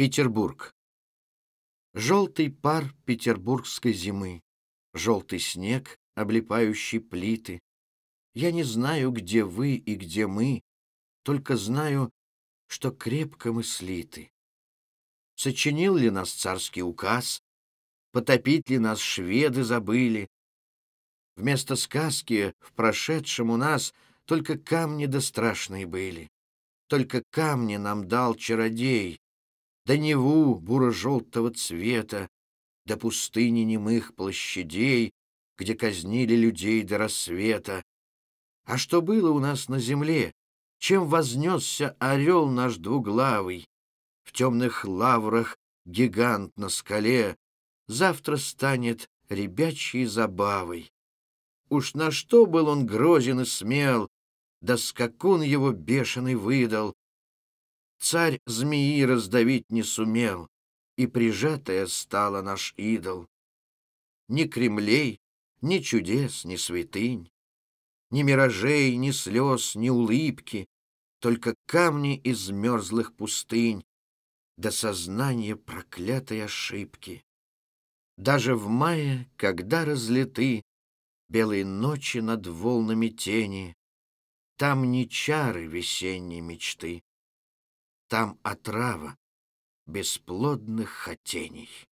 Петербург. Желтый пар петербургской зимы, Желтый снег, облепающий плиты. Я не знаю, где вы и где мы, Только знаю, что крепко мы слиты. Сочинил ли нас царский указ, Потопить ли нас шведы забыли? Вместо сказки в прошедшем у нас Только камни да страшные были. Только камни нам дал чародей, до Неву буро-желтого цвета, до пустыни немых площадей, где казнили людей до рассвета. А что было у нас на земле? Чем вознесся орел наш двуглавый? В темных лаврах гигант на скале Завтра станет ребячьей забавой. Уж на что был он грозен и смел, Да скакун его бешеный выдал, Царь змеи раздавить не сумел, и прижатая стала наш идол. Ни кремлей, ни чудес, ни святынь, ни миражей, ни слез, ни улыбки, только камни из мерзлых пустынь до сознания проклятой ошибки. Даже в мае, когда разлиты белые ночи над волнами тени, там не чары весенней мечты, там отрава бесплодных хотений.